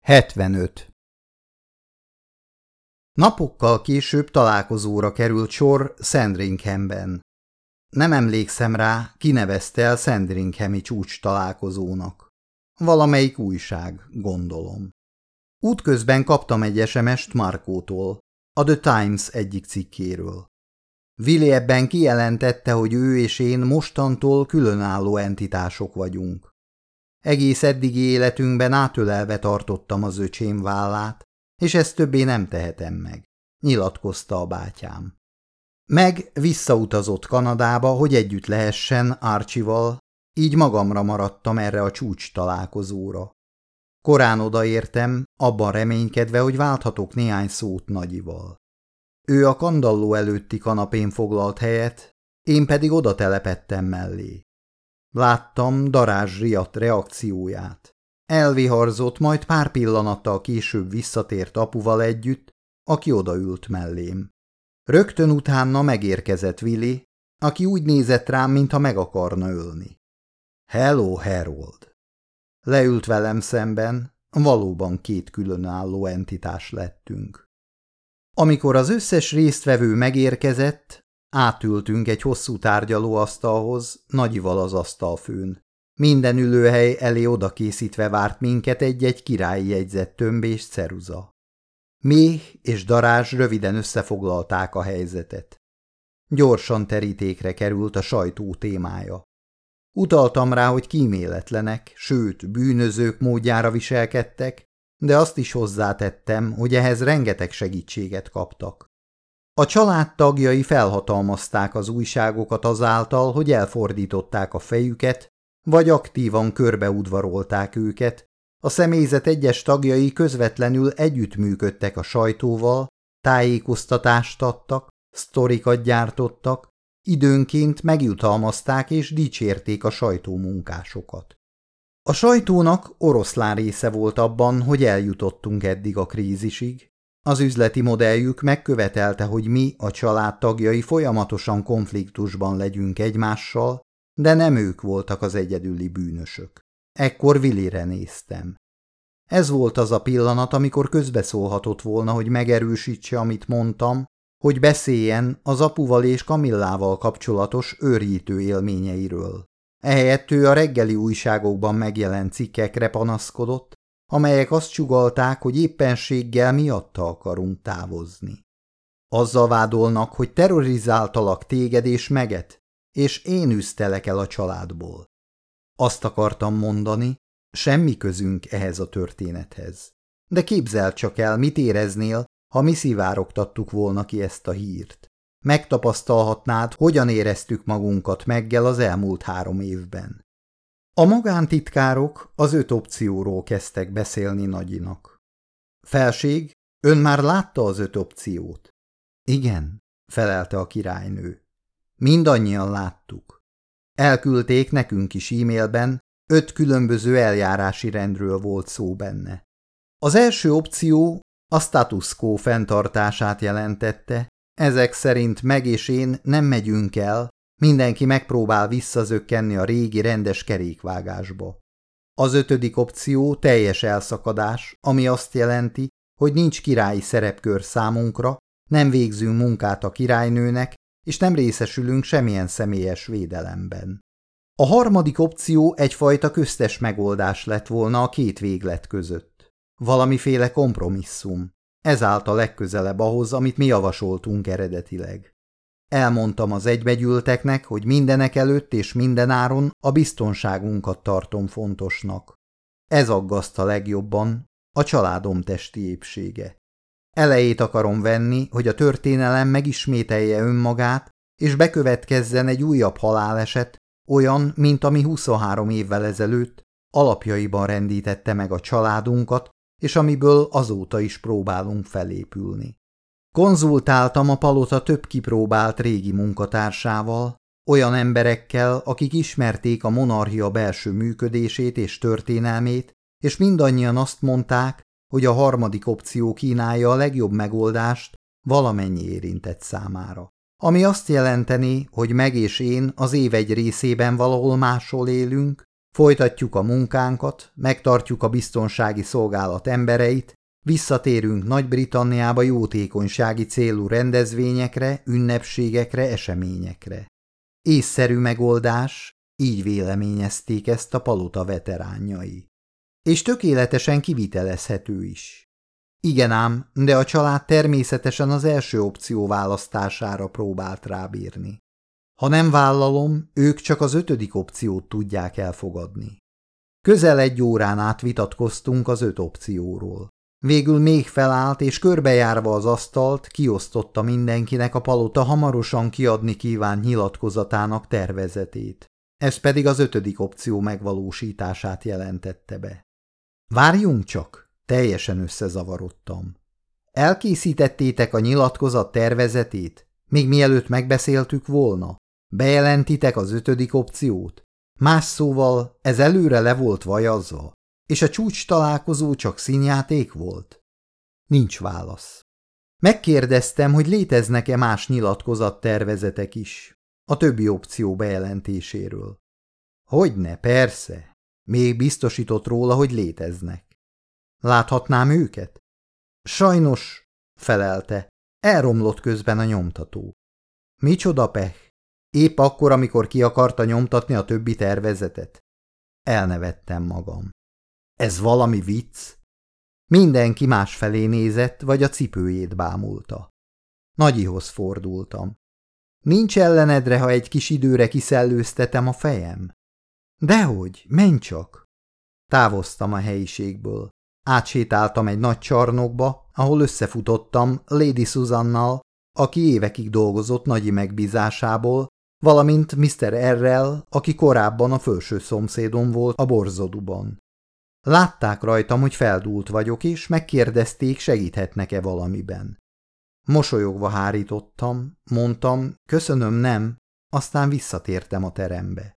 75. Napokkal később találkozóra került sor Sandringhamben. Nem emlékszem rá, kinevezte el Sandringhami csúcs találkozónak. Valamelyik újság, gondolom. Útközben kaptam egy SMS-t Markótól, a The Times egyik cikkéről. Willi ebben kijelentette, hogy ő és én mostantól különálló entitások vagyunk. Egész eddigi életünkben átölelve tartottam az öcsém vállát, és ezt többé nem tehetem meg, nyilatkozta a bátyám. Meg visszautazott Kanadába, hogy együtt lehessen Archival, így magamra maradtam erre a csúcs találkozóra. Korán odaértem, abban reménykedve, hogy válthatok néhány szót Nagyival. Ő a kandalló előtti kanapén foglalt helyet, én pedig oda telepettem mellé. Láttam darázs riadt reakcióját. Elviharzott, majd pár pillanattal később visszatért apuval együtt, aki odaült mellém. Rögtön utána megérkezett Willi, aki úgy nézett rám, mintha meg akarna ölni. Hello, Harold! Leült velem szemben, valóban két különálló entitás lettünk. Amikor az összes résztvevő megérkezett, Átültünk egy hosszú tárgyalóasztalhoz, nagyival az asztalfőn. Minden ülőhely elé oda készítve várt minket egy-egy királyi jegyzett tömb és ceruza. Méh és darázs röviden összefoglalták a helyzetet. Gyorsan terítékre került a sajtó témája. Utaltam rá, hogy kíméletlenek, sőt, bűnözők módjára viselkedtek, de azt is hozzátettem, hogy ehhez rengeteg segítséget kaptak. A család tagjai felhatalmazták az újságokat azáltal, hogy elfordították a fejüket, vagy aktívan körbeudvarolták őket, a személyzet egyes tagjai közvetlenül együttműködtek a sajtóval, tájékoztatást adtak, sztorikat gyártottak, időnként megjutalmazták és dicsérték a sajtómunkásokat. A sajtónak oroszlán része volt abban, hogy eljutottunk eddig a krízisig, az üzleti modelljük megkövetelte, hogy mi, a családtagjai folyamatosan konfliktusban legyünk egymással, de nem ők voltak az egyedüli bűnösök. Ekkor Willire néztem. Ez volt az a pillanat, amikor közbeszólhatott volna, hogy megerősítse, amit mondtam, hogy beszéljen az apuval és Kamillával kapcsolatos őrjítő élményeiről. Ehelyett ő a reggeli újságokban megjelent cikkekre panaszkodott, amelyek azt csugalták, hogy éppenséggel miatta akarunk távozni. Azzal vádolnak, hogy terrorizáltalak téged és meget, és én üztelek el a családból. Azt akartam mondani, semmi közünk ehhez a történethez. De képzel csak el, mit éreznél, ha mi szivárogtattuk volna ki ezt a hírt. Megtapasztalhatnád, hogyan éreztük magunkat meggel az elmúlt három évben. A magántitkárok az öt opcióról kezdtek beszélni Nagyinak. Felség, ön már látta az öt opciót? Igen, felelte a királynő. Mindannyian láttuk. Elküldték nekünk is e-mailben, öt különböző eljárási rendről volt szó benne. Az első opció a status quo fenntartását jelentette, ezek szerint meg és én nem megyünk el, Mindenki megpróbál visszazökkenni a régi rendes kerékvágásba. Az ötödik opció teljes elszakadás, ami azt jelenti, hogy nincs királyi szerepkör számunkra, nem végzünk munkát a királynőnek, és nem részesülünk semmilyen személyes védelemben. A harmadik opció egyfajta köztes megoldás lett volna a két véglet között. Valamiféle kompromisszum. Ez állt a legközelebb ahhoz, amit mi javasoltunk eredetileg. Elmondtam az egybegyűlteknek, hogy mindenek előtt és mindenáron a biztonságunkat tartom fontosnak. Ez aggaszt a legjobban, a családom testi épsége. Elejét akarom venni, hogy a történelem megismételje önmagát, és bekövetkezzen egy újabb haláleset, olyan, mint ami 23 évvel ezelőtt alapjaiban rendítette meg a családunkat, és amiből azóta is próbálunk felépülni. Konzultáltam a palota több kipróbált régi munkatársával, olyan emberekkel, akik ismerték a monarchia belső működését és történelmét, és mindannyian azt mondták, hogy a harmadik opció kínálja a legjobb megoldást valamennyi érintett számára. Ami azt jelenteni, hogy meg és én az év egy részében valahol máshol élünk, Folytatjuk a munkánkat, megtartjuk a biztonsági szolgálat embereit, visszatérünk Nagy-Britanniába jótékonysági célú rendezvényekre, ünnepségekre, eseményekre. Észszerű megoldás, így véleményezték ezt a palota veteránjai. És tökéletesen kivitelezhető is. Igen ám, de a család természetesen az első opció választására próbált rábírni. Ha nem vállalom, ők csak az ötödik opciót tudják elfogadni. Közel egy órán át vitatkoztunk az öt opcióról. Végül még felállt, és körbejárva az asztalt kiosztotta mindenkinek a palota hamarosan kiadni kívánt nyilatkozatának tervezetét. Ez pedig az ötödik opció megvalósítását jelentette be. Várjunk csak, teljesen összezavarodtam. Elkészítettétek a nyilatkozat tervezetét, még mielőtt megbeszéltük volna? Bejelentitek az ötödik opciót? Más szóval, ez előre le volt vajazva, és a csúcs találkozó csak színjáték volt? Nincs válasz. Megkérdeztem, hogy léteznek-e más nyilatkozattervezetek is, a többi opció bejelentéséről. Hogyne, persze. Még biztosított róla, hogy léteznek. Láthatnám őket? Sajnos, felelte, elromlott közben a nyomtató. Micsoda pech? Épp akkor, amikor ki akarta nyomtatni a többi tervezetet. Elnevettem magam. Ez valami vicc? Mindenki másfelé nézett, vagy a cipőjét bámulta. Nagyihoz fordultam. Nincs ellenedre, ha egy kis időre kiszellőztetem a fejem? Dehogy, menj csak! Távoztam a helyiségből. Átsétáltam egy nagy csarnokba, ahol összefutottam Lady Susannal, aki évekig dolgozott nagyi megbízásából, valamint Mr. Errel, aki korábban a felső szomszédom volt a borzoduban. Látták rajtam, hogy feldúlt vagyok, és megkérdezték, segíthetnek-e valamiben. Mosolyogva hárítottam, mondtam, köszönöm, nem, aztán visszatértem a terembe.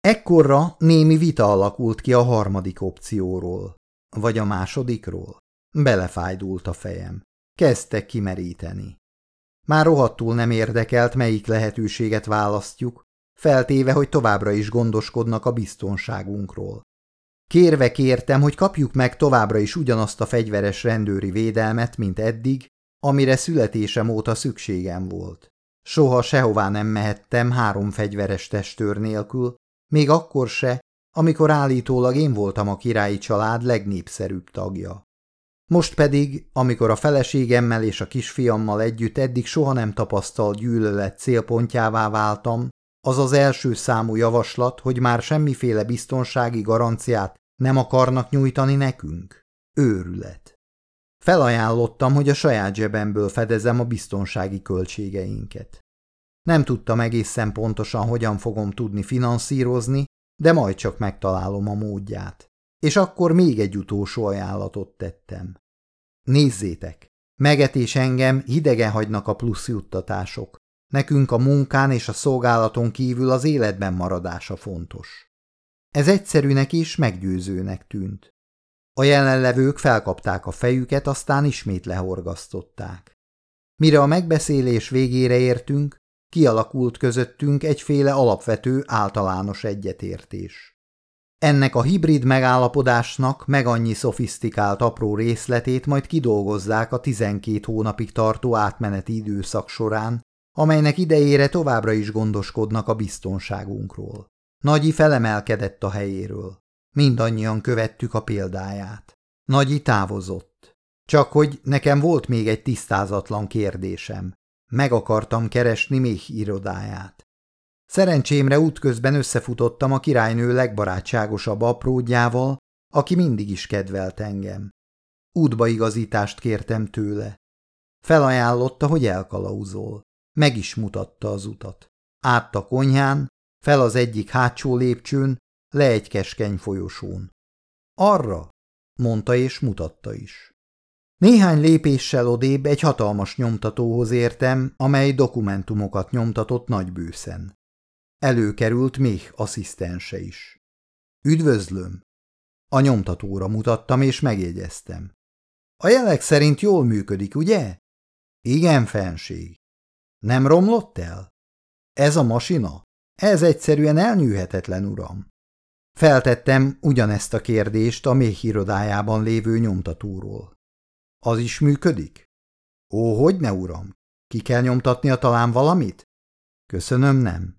Ekkorra némi vita alakult ki a harmadik opcióról, vagy a másodikról. Belefájdult a fejem. Kezdtek kimeríteni. Már rohadtul nem érdekelt, melyik lehetőséget választjuk, feltéve, hogy továbbra is gondoskodnak a biztonságunkról. Kérve kértem, hogy kapjuk meg továbbra is ugyanazt a fegyveres rendőri védelmet, mint eddig, amire születésem óta szükségem volt. Soha sehová nem mehettem három fegyveres testőr nélkül, még akkor se, amikor állítólag én voltam a királyi család legnépszerűbb tagja. Most pedig, amikor a feleségemmel és a kisfiammal együtt eddig soha nem tapasztalt gyűlölet célpontjává váltam, az az első számú javaslat, hogy már semmiféle biztonsági garanciát nem akarnak nyújtani nekünk? Őrület. Felajánlottam, hogy a saját zsebemből fedezem a biztonsági költségeinket. Nem tudtam egészen pontosan, hogyan fogom tudni finanszírozni, de majd csak megtalálom a módját. És akkor még egy utolsó ajánlatot tettem. Nézzétek, megetés engem hidegen hagynak a plusz juttatások. Nekünk a munkán és a szolgálaton kívül az életben maradása fontos. Ez egyszerűnek is meggyőzőnek tűnt. A jelenlevők felkapták a fejüket, aztán ismét lehorgasztották. Mire a megbeszélés végére értünk, kialakult közöttünk egyféle alapvető általános egyetértés. Ennek a hibrid megállapodásnak meg annyi szofisztikált apró részletét majd kidolgozzák a 12 hónapig tartó átmeneti időszak során, amelynek idejére továbbra is gondoskodnak a biztonságunkról. Nagyi felemelkedett a helyéről. Mindannyian követtük a példáját. Nagyi távozott. Csak hogy nekem volt még egy tisztázatlan kérdésem. Meg akartam keresni még irodáját. Szerencsémre útközben összefutottam a királynő legbarátságosabb apródjával, aki mindig is kedvelt engem. Útbaigazítást kértem tőle. Felajánlotta, hogy elkalauzol. Meg is mutatta az utat. Át a konyhán, fel az egyik hátsó lépcsőn, le egy keskeny folyosón. Arra, mondta és mutatta is. Néhány lépéssel odébb egy hatalmas nyomtatóhoz értem, amely dokumentumokat nyomtatott nagybőszen. Előkerült még asszisztense is. Üdvözlöm! A nyomtatóra mutattam és megjegyeztem. A jelek szerint jól működik, ugye? Igen, fenség. Nem romlott el? Ez a masina? Ez egyszerűen elnyűhetetlen, uram. Feltettem ugyanezt a kérdést a méh irodájában lévő nyomtatóról. Az is működik? Ó, hogy ne, uram? Ki kell nyomtatnia talán valamit? Köszönöm, nem.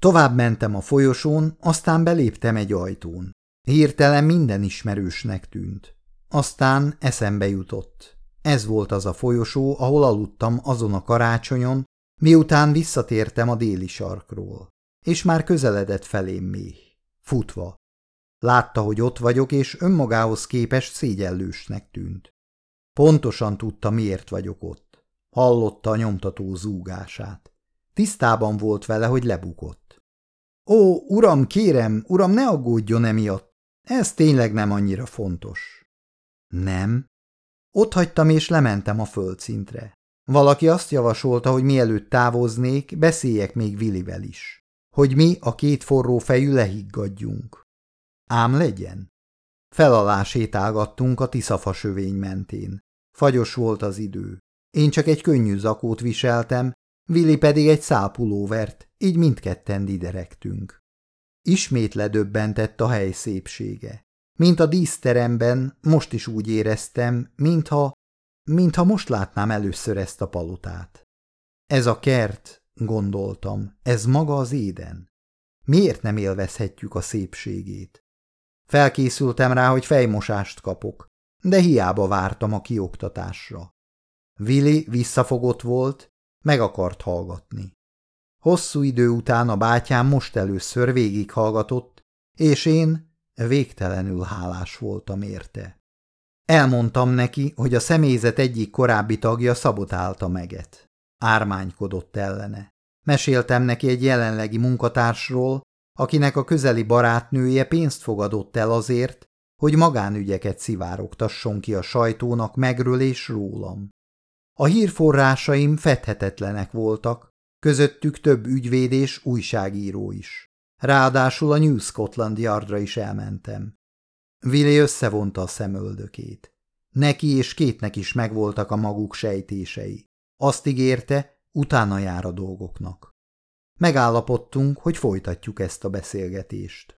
Tovább mentem a folyosón, aztán beléptem egy ajtón. Hirtelen minden ismerősnek tűnt. Aztán eszembe jutott. Ez volt az a folyosó, ahol aludtam azon a karácsonyon, miután visszatértem a déli sarkról. És már közeledett felém méh. Futva. Látta, hogy ott vagyok, és önmagához képest szégyellősnek tűnt. Pontosan tudta, miért vagyok ott. Hallotta a nyomtató zúgását. Tisztában volt vele, hogy lebukott. Ó, uram, kérem, uram, ne aggódjon emiatt. Ez tényleg nem annyira fontos. Nem. Ott hagytam és lementem a földszintre. Valaki azt javasolta, hogy mielőtt távoznék, beszéljek még Vilivel is. Hogy mi a két forró fejű lehiggadjunk. Ám legyen. Felalá sétálgattunk a tiszafa sövény mentén. Fagyos volt az idő. Én csak egy könnyű zakót viseltem, Vili pedig egy szálpulóvert, így mindketten diderektünk. Ismét ledöbbentett a hely szépsége. Mint a díszteremben, most is úgy éreztem, mintha, mintha most látnám először ezt a palotát. Ez a kert, gondoltam, ez maga az éden. Miért nem élvezhetjük a szépségét? Felkészültem rá, hogy fejmosást kapok, de hiába vártam a kioktatásra. Vili visszafogott volt, meg akart hallgatni. Hosszú idő után a bátyám most először végighallgatott, és én végtelenül hálás voltam érte. Elmondtam neki, hogy a személyzet egyik korábbi tagja szabotálta meget. Ármánykodott ellene. Meséltem neki egy jelenlegi munkatársról, akinek a közeli barátnője pénzt fogadott el azért, hogy magánügyeket szivárogtasson ki a sajtónak megről és rólam. A hírforrásaim fedhetetlenek voltak, közöttük több ügyvéd és újságíró is. Ráadásul a New Scotland Yardra is elmentem. Willy összevonta a szemöldökét. Neki és kétnek is megvoltak a maguk sejtései. Azt ígérte, utána jár a dolgoknak. Megállapodtunk, hogy folytatjuk ezt a beszélgetést.